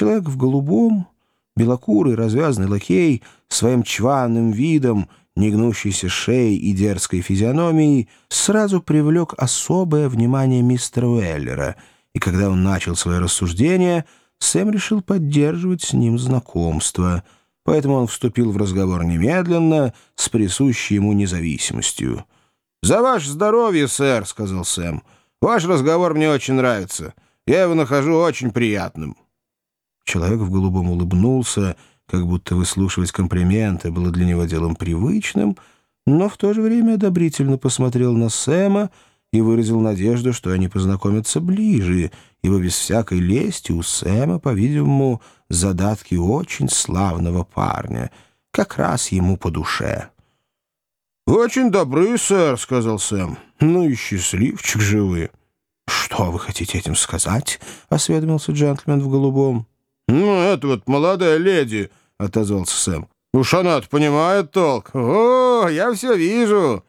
Человек в голубом, белокурый, развязный лакей, своим чванным видом, негнущейся шеей и дерзкой физиономией, сразу привлек особое внимание мистера Уэллера, и когда он начал свое рассуждение, Сэм решил поддерживать с ним знакомство, поэтому он вступил в разговор немедленно, с присущей ему независимостью. «За ваше здоровье, сэр», — сказал Сэм. «Ваш разговор мне очень нравится. Я его нахожу очень приятным». Человек в голубом улыбнулся, как будто выслушивать комплименты было для него делом привычным, но в то же время одобрительно посмотрел на Сэма и выразил надежду, что они познакомятся ближе, ибо без всякой лести у Сэма, по-видимому, задатки очень славного парня, как раз ему по душе. «Очень добры, сэр», — сказал Сэм. «Ну и счастливчик же вы». «Что вы хотите этим сказать?» — осведомился джентльмен в голубом. «Ну, это вот молодая леди», — отозвался Сэм. «Уж она понимает толк. О, я все вижу».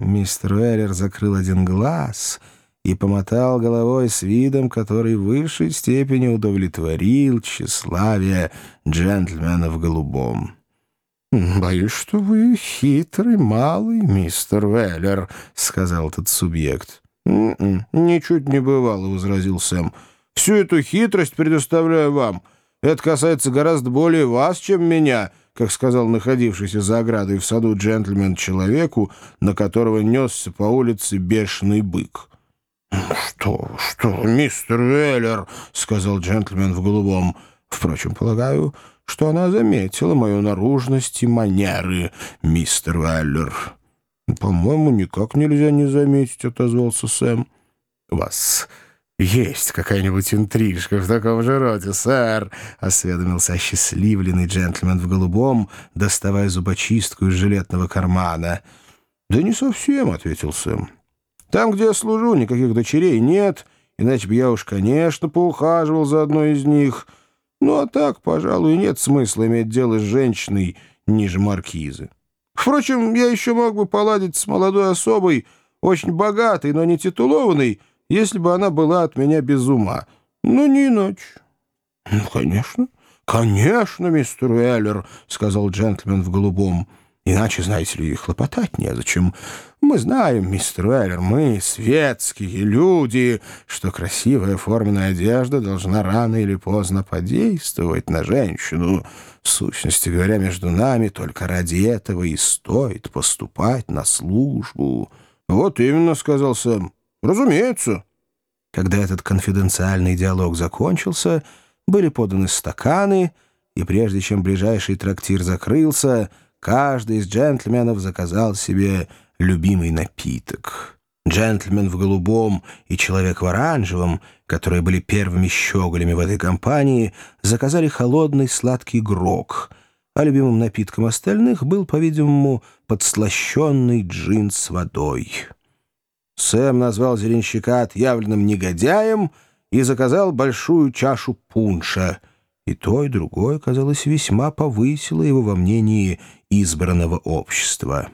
Мистер Уэллер закрыл один глаз и помотал головой с видом, который в высшей степени удовлетворил тщеславие джентльмена в голубом. «Боюсь, что вы хитрый малый, мистер Уэллер», — сказал этот субъект. «Н -н, «Ничуть не бывало», — возразил Сэм. «Всю эту хитрость предоставляю вам». Это касается гораздо более вас, чем меня, как сказал находившийся за оградой в саду джентльмен человеку, на которого несся по улице бешеный бык. «Что, что, мистер Веллер», — сказал джентльмен в голубом, — «впрочем, полагаю, что она заметила мою наружность и манеры, мистер Веллер». «По-моему, никак нельзя не заметить», — отозвался Сэм. «Вас «Есть какая-нибудь интрижка в таком же роде, сэр», — осведомился осчастливленный джентльмен в голубом, доставая зубочистку из жилетного кармана. «Да не совсем», — ответил Сэм. «Там, где я служу, никаких дочерей нет, иначе бы я уж, конечно, поухаживал за одной из них. Ну а так, пожалуй, нет смысла иметь дело с женщиной ниже маркизы. Впрочем, я еще мог бы поладить с молодой особой, очень богатой, но не титулованной, — если бы она была от меня без ума. Ну, не иначе». «Ну, конечно, конечно, мистер Уэллер», — сказал джентльмен в голубом. «Иначе, знаете ли, хлопотать незачем. Мы знаем, мистер Уэллер, мы, светские люди, что красивая форменная одежда должна рано или поздно подействовать на женщину. В сущности говоря, между нами только ради этого и стоит поступать на службу». «Вот именно», — сказал Сэм. «Разумеется». Когда этот конфиденциальный диалог закончился, были поданы стаканы, и прежде чем ближайший трактир закрылся, каждый из джентльменов заказал себе любимый напиток. Джентльмен в голубом и человек в оранжевом, которые были первыми щеголями в этой компании, заказали холодный сладкий грог, а любимым напитком остальных был, по-видимому, подслащенный джин с водой. Сэм назвал зеленщика отъявленным негодяем и заказал большую чашу пунша. И то, и другое, казалось, весьма повысило его во мнении избранного общества.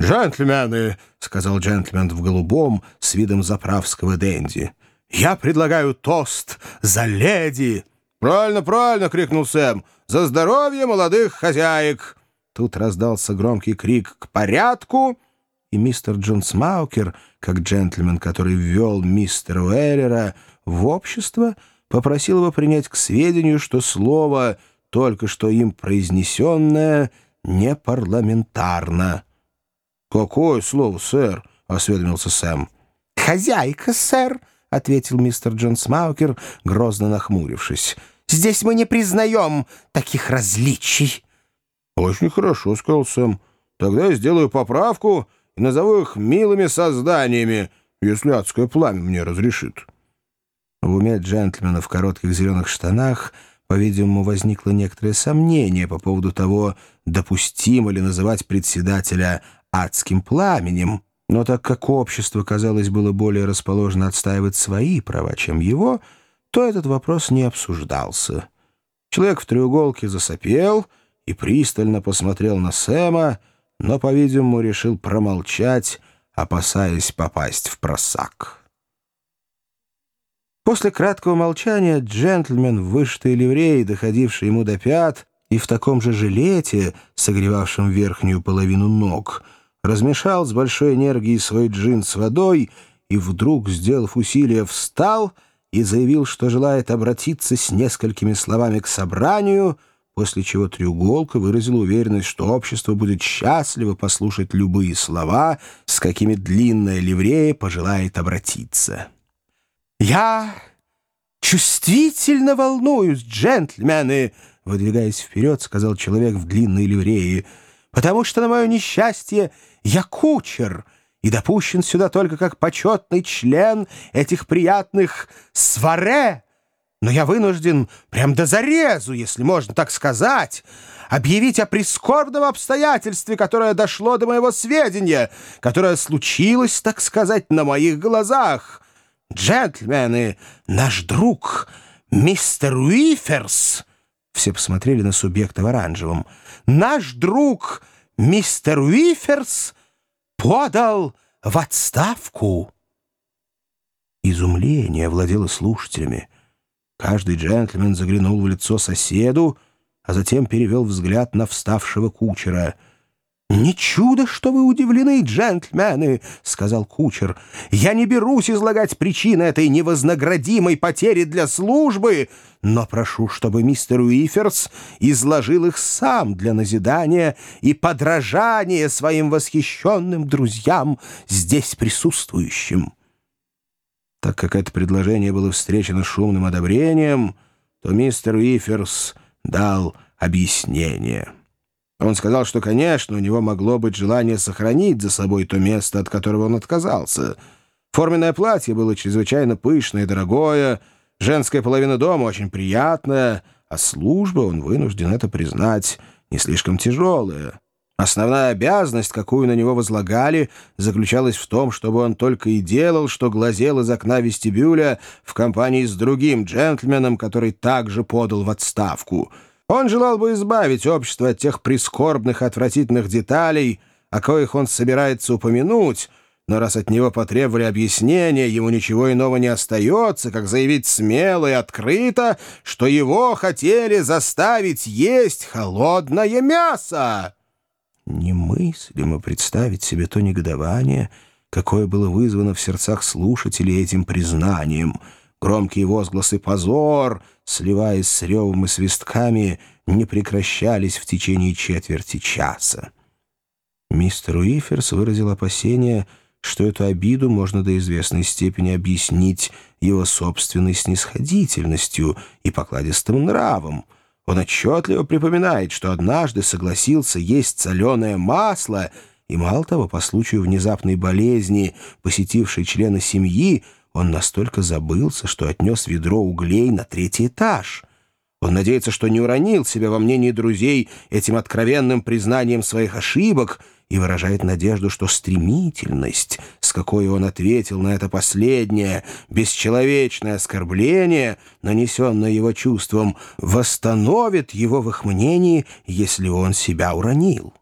«Джентльмены», — сказал джентльмен в голубом с видом заправского денди, — «я предлагаю тост за леди». «Правильно, правильно!» — крикнул Сэм. «За здоровье молодых хозяек!» Тут раздался громкий крик «К порядку!» И мистер Джон Смаукер, как джентльмен, который ввел мистера Уэллера в общество, попросил его принять к сведению, что слово, только что им произнесенное, не парламентарно. «Какое слово, сэр?» — осведомился Сэм. «Хозяйка, сэр», — ответил мистер Джон Смаукер, грозно нахмурившись. «Здесь мы не признаем таких различий». «Очень хорошо», — сказал Сэм. «Тогда я сделаю поправку и назову их милыми созданиями, если адское пламя мне разрешит». В уме джентльмена в коротких зеленых штанах, по-видимому, возникло некоторое сомнение по поводу того, допустимо ли называть председателя адским пламенем, но так как общество, казалось, было более расположено отстаивать свои права, чем его, то этот вопрос не обсуждался. Человек в треуголке засопел и пристально посмотрел на Сэма, но, по-видимому, решил промолчать, опасаясь попасть в просак. После краткого молчания джентльмен в вышитой ливреи, доходивший ему до пят, и в таком же жилете, согревавшем верхнюю половину ног, размешал с большой энергией свой джин с водой и вдруг, сделав усилие, встал и заявил, что желает обратиться с несколькими словами к собранию, после чего треуголка выразила уверенность, что общество будет счастливо послушать любые слова, с какими длинная ливрея пожелает обратиться. «Я чувствительно волнуюсь, джентльмены!» Выдвигаясь вперед, сказал человек в длинной ливреи, «потому что, на мое несчастье, я кучер» и допущен сюда только как почетный член этих приятных сваре. Но я вынужден, прям до зарезу, если можно так сказать, объявить о прискорбном обстоятельстве, которое дошло до моего сведения, которое случилось, так сказать, на моих глазах. Джентльмены, наш друг, мистер Уиферс, все посмотрели на субъекта в оранжевом, наш друг, мистер Уиферс, подал в отставку. Изумление владело слушателями. Каждый джентльмен заглянул в лицо соседу, а затем перевел взгляд на вставшего кучера — «Не чудо, что вы удивлены, джентльмены», — сказал кучер. «Я не берусь излагать причины этой невознаградимой потери для службы, но прошу, чтобы мистер Уиферс изложил их сам для назидания и подражания своим восхищенным друзьям, здесь присутствующим». Так как это предложение было встречено шумным одобрением, то мистер Уиферс дал объяснение. Он сказал, что, конечно, у него могло быть желание сохранить за собой то место, от которого он отказался. Форменное платье было чрезвычайно пышное и дорогое, женская половина дома очень приятная, а служба, он вынужден это признать, не слишком тяжелая. Основная обязанность, какую на него возлагали, заключалась в том, чтобы он только и делал, что глазел из окна вестибюля в компании с другим джентльменом, который также подал в отставку — он желал бы избавить общество от тех прискорбных отвратительных деталей, о коих он собирается упомянуть, но раз от него потребовали объяснения, ему ничего иного не остается, как заявить смело и открыто, что его хотели заставить есть холодное мясо. Немыслимо представить себе то негодование, какое было вызвано в сердцах слушателей этим признанием — Громкие возгласы «позор», сливаясь с ревом и свистками, не прекращались в течение четверти часа. Мистер Уиферс выразил опасение, что эту обиду можно до известной степени объяснить его собственной снисходительностью и покладистым нравом. Он отчетливо припоминает, что однажды согласился есть соленое масло, и, мало того, по случаю внезапной болезни, посетившей члена семьи, он настолько забылся, что отнес ведро углей на третий этаж. Он надеется, что не уронил себя во мнении друзей этим откровенным признанием своих ошибок и выражает надежду, что стремительность, с какой он ответил на это последнее, бесчеловечное оскорбление, нанесенное его чувством, восстановит его в их мнении, если он себя уронил.